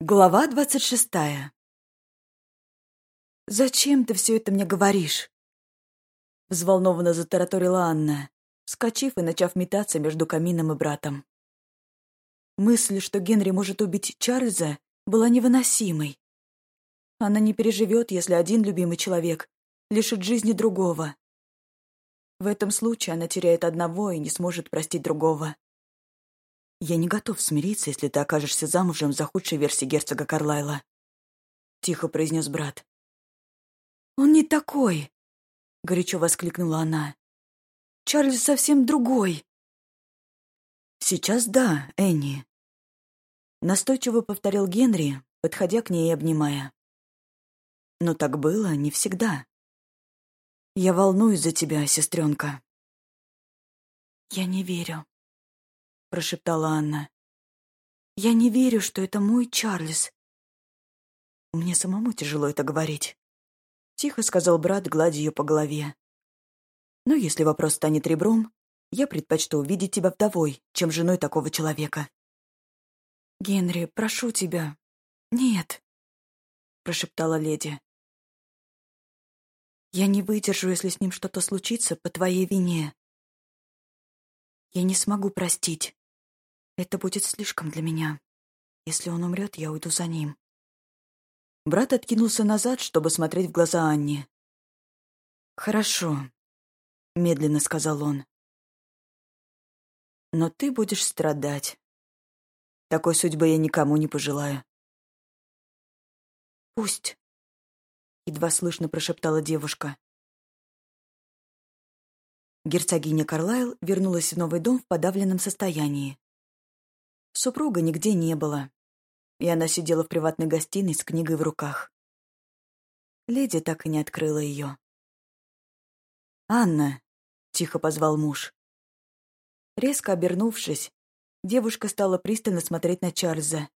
Глава двадцать шестая. «Зачем ты все это мне говоришь?» Взволнованно затараторила Анна, вскочив и начав метаться между камином и братом. Мысль, что Генри может убить Чарльза, была невыносимой. Она не переживет, если один любимый человек лишит жизни другого. В этом случае она теряет одного и не сможет простить другого. «Я не готов смириться, если ты окажешься замужем за худшей версией герцога Карлайла», — тихо произнес брат. «Он не такой!» — горячо воскликнула она. «Чарльз совсем другой!» «Сейчас да, Энни», — настойчиво повторил Генри, подходя к ней и обнимая. «Но так было не всегда. Я волнуюсь за тебя, сестренка». «Я не верю», — прошептала Анна. «Я не верю, что это мой Чарльз». «Мне самому тяжело это говорить», — тихо сказал брат, гладя ее по голове. «Но если вопрос станет ребром, я предпочту увидеть тебя вдовой, чем женой такого человека». «Генри, прошу тебя. Нет», — прошептала леди. «Я не выдержу, если с ним что-то случится по твоей вине. Я не смогу простить. Это будет слишком для меня. Если он умрет, я уйду за ним. Брат откинулся назад, чтобы смотреть в глаза Анне. «Хорошо», — медленно сказал он. «Но ты будешь страдать. Такой судьбы я никому не пожелаю». «Пусть», — едва слышно прошептала девушка. Герцогиня Карлайл вернулась в новый дом в подавленном состоянии. Супруга нигде не было, и она сидела в приватной гостиной с книгой в руках. Леди так и не открыла ее. «Анна!» — тихо позвал муж. Резко обернувшись, девушка стала пристально смотреть на Чарльза,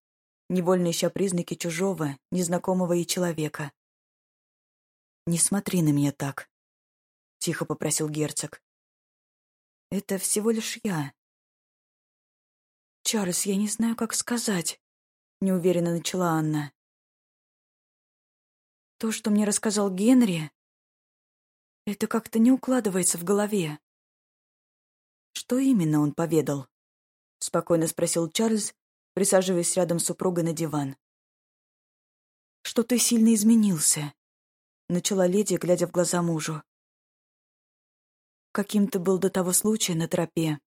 невольно ища признаки чужого, незнакомого ей человека. «Не смотри на меня так», — тихо попросил герцог. «Это всего лишь я. «Чарльз, я не знаю, как сказать», — неуверенно начала Анна. «То, что мне рассказал Генри, это как-то не укладывается в голове». «Что именно он поведал?» — спокойно спросил Чарльз, присаживаясь рядом с супругой на диван. «Что ты сильно изменился», — начала леди, глядя в глаза мужу. «Каким ты был до того случая на тропе,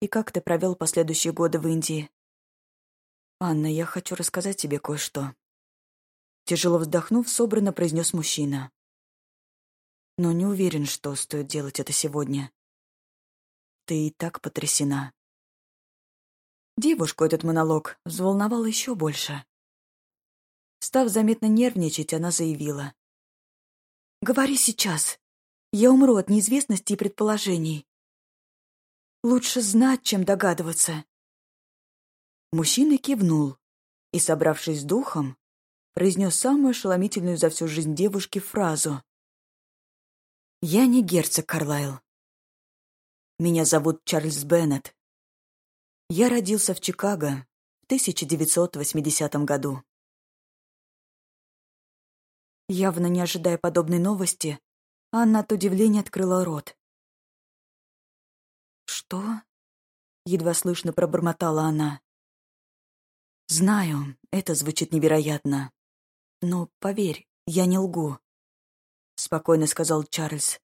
и как ты провел последующие годы в Индии. Анна, я хочу рассказать тебе кое-что. Тяжело вздохнув, собранно произнес мужчина. Но не уверен, что стоит делать это сегодня. Ты и так потрясена. Девушку этот монолог взволновал еще больше. Став заметно нервничать, она заявила. «Говори сейчас. Я умру от неизвестности и предположений. Лучше знать, чем догадываться. Мужчина кивнул и, собравшись с духом, произнес самую ошеломительную за всю жизнь девушки фразу. «Я не герцог Карлайл. Меня зовут Чарльз Беннет. Я родился в Чикаго в 1980 году». Явно не ожидая подобной новости, Анна от удивления открыла рот. «Что?» — едва слышно пробормотала она. «Знаю, это звучит невероятно. Но, поверь, я не лгу», — спокойно сказал Чарльз.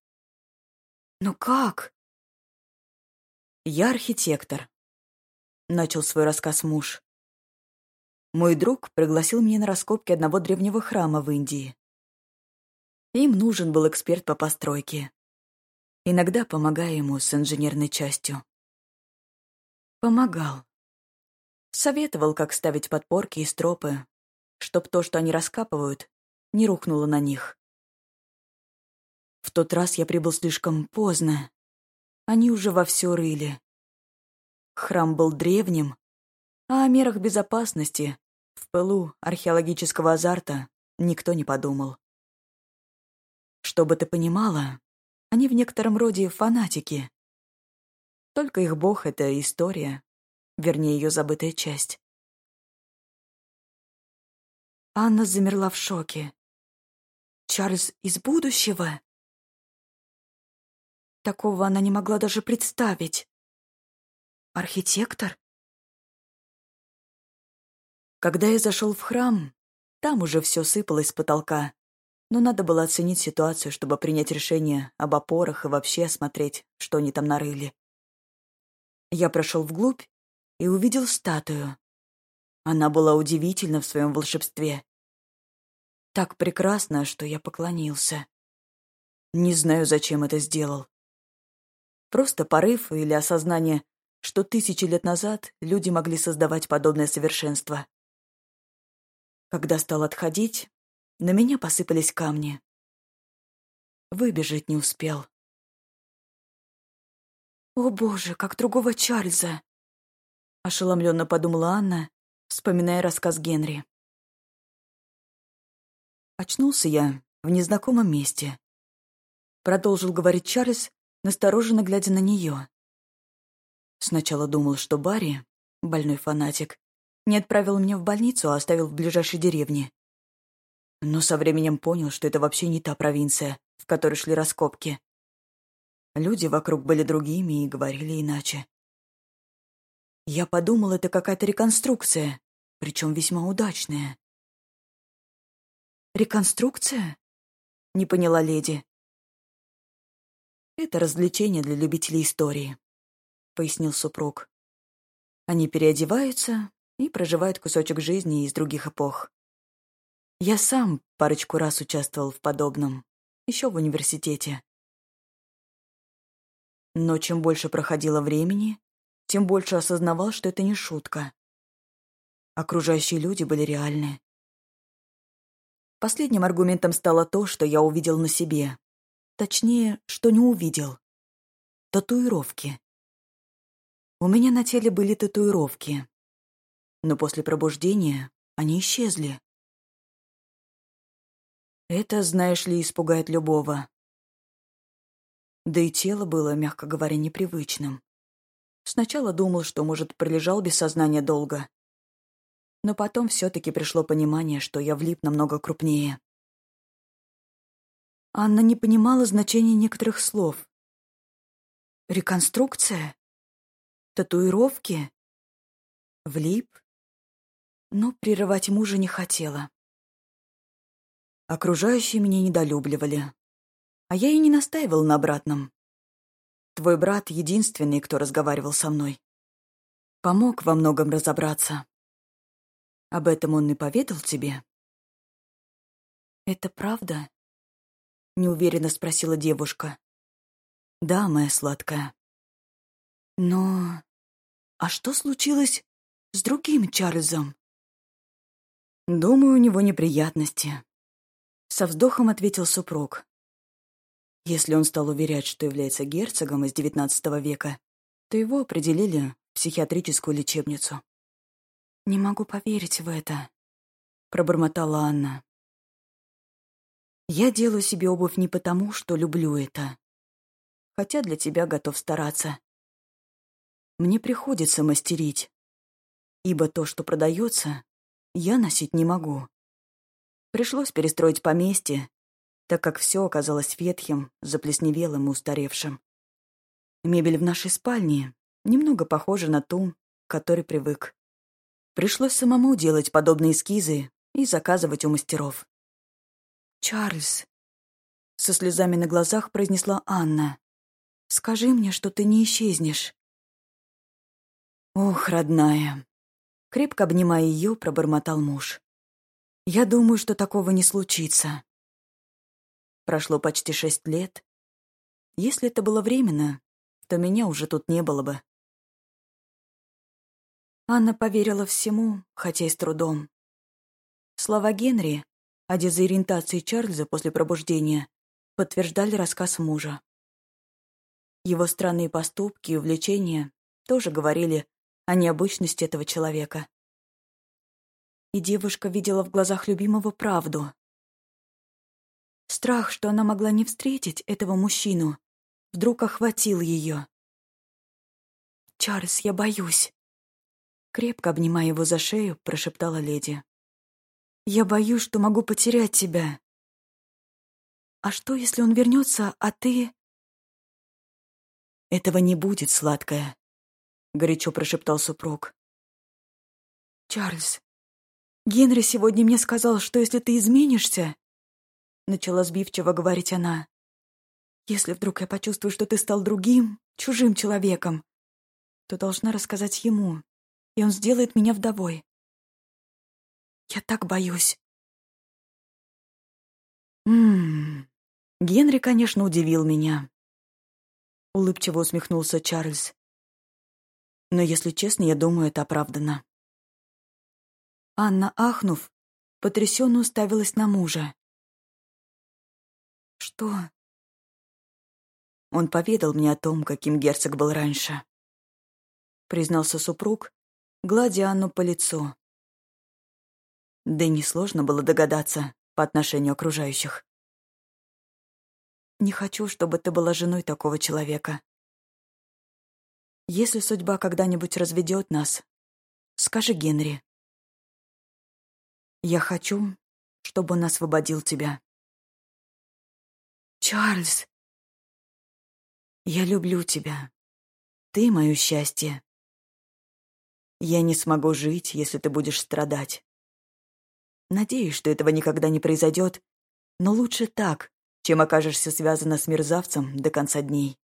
«Но как?» «Я архитектор», — начал свой рассказ муж. Мой друг пригласил меня на раскопки одного древнего храма в Индии. Им нужен был эксперт по постройке иногда помогая ему с инженерной частью. Помогал. Советовал, как ставить подпорки и стропы, чтоб то, что они раскапывают, не рухнуло на них. В тот раз я прибыл слишком поздно. Они уже вовсю рыли. Храм был древним, а о мерах безопасности в пылу археологического азарта никто не подумал. Чтобы ты понимала, они в некотором роде фанатики. Только их бог — это история, вернее, ее забытая часть. Анна замерла в шоке. Чарльз из будущего? Такого она не могла даже представить. Архитектор? Когда я зашел в храм, там уже все сыпалось с потолка. Но надо было оценить ситуацию, чтобы принять решение об опорах и вообще осмотреть, что они там нарыли. Я прошел вглубь и увидел статую. Она была удивительна в своем волшебстве. Так прекрасно, что я поклонился. Не знаю, зачем это сделал. Просто порыв или осознание, что тысячи лет назад люди могли создавать подобное совершенство. Когда стал отходить, на меня посыпались камни. Выбежать не успел. «О боже, как другого Чарльза!» Ошеломленно подумала Анна, вспоминая рассказ Генри. Очнулся я в незнакомом месте. Продолжил говорить Чарльз, настороженно глядя на нее. Сначала думал, что Барри, больной фанатик, не отправил меня в больницу, а оставил в ближайшей деревне. Но со временем понял, что это вообще не та провинция, в которой шли раскопки. Люди вокруг были другими и говорили иначе. Я подумал, это какая-то реконструкция, причем весьма удачная. «Реконструкция?» — не поняла леди. «Это развлечение для любителей истории», — пояснил супруг. «Они переодеваются и проживают кусочек жизни из других эпох. Я сам парочку раз участвовал в подобном, еще в университете. Но чем больше проходило времени, тем больше осознавал, что это не шутка. Окружающие люди были реальны. Последним аргументом стало то, что я увидел на себе. Точнее, что не увидел. Татуировки. У меня на теле были татуировки. Но после пробуждения они исчезли. Это, знаешь ли, испугает любого. Да и тело было, мягко говоря, непривычным. Сначала думал, что, может, пролежал без сознания долго. Но потом все-таки пришло понимание, что я влип намного крупнее. Анна не понимала значения некоторых слов. Реконструкция? Татуировки? Влип? Но прерывать мужа не хотела. Окружающие меня недолюбливали. А я и не настаивал на обратном. Твой брат — единственный, кто разговаривал со мной. Помог во многом разобраться. Об этом он и поведал тебе? «Это правда?» — неуверенно спросила девушка. «Да, моя сладкая». «Но... А что случилось с другим Чарльзом?» «Думаю, у него неприятности», со вздохом ответил супруг. Если он стал уверять, что является герцогом из XIX века, то его определили в психиатрическую лечебницу. «Не могу поверить в это», — пробормотала Анна. «Я делаю себе обувь не потому, что люблю это, хотя для тебя готов стараться. Мне приходится мастерить, ибо то, что продается, я носить не могу. Пришлось перестроить поместье, так как все оказалось ветхим, заплесневелым и устаревшим. Мебель в нашей спальне немного похожа на ту, к которой привык. Пришлось самому делать подобные эскизы и заказывать у мастеров. «Чарльз», — со слезами на глазах произнесла Анна, — «скажи мне, что ты не исчезнешь». «Ох, родная», — крепко обнимая ее, пробормотал муж. Я думаю, что такого не случится. Прошло почти шесть лет. Если это было временно, то меня уже тут не было бы. Анна поверила всему, хотя и с трудом. Слова Генри о дезориентации Чарльза после пробуждения подтверждали рассказ мужа. Его странные поступки и увлечения тоже говорили о необычности этого человека и девушка видела в глазах любимого правду. Страх, что она могла не встретить этого мужчину, вдруг охватил ее. «Чарльз, я боюсь!» Крепко обнимая его за шею, прошептала леди. Я боюсь, что могу потерять тебя. А что, если он вернется, а ты... Этого не будет, сладкая, — горячо прошептал супруг. Чарльз, Генри сегодня мне сказал, что если ты изменишься, начала сбивчиво говорить она, если вдруг я почувствую, что ты стал другим, чужим человеком, то должна рассказать ему, и он сделает меня вдовой. Я так боюсь. Ммм, Генри, конечно, удивил меня. Улыбчиво усмехнулся Чарльз. Но, если честно, я думаю, это оправдано. Анна, ахнув, потрясенно уставилась на мужа. «Что?» Он поведал мне о том, каким герцог был раньше. Признался супруг, гладя Анну по лицу. Да и несложно было догадаться по отношению окружающих. Не хочу, чтобы ты была женой такого человека. Если судьба когда-нибудь разведет нас, скажи Генри. Я хочу, чтобы он освободил тебя. Чарльз, я люблю тебя. Ты — мое счастье. Я не смогу жить, если ты будешь страдать. Надеюсь, что этого никогда не произойдет, но лучше так, чем окажешься связана с мерзавцем до конца дней.